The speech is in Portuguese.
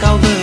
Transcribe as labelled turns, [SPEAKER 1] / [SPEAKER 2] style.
[SPEAKER 1] caldas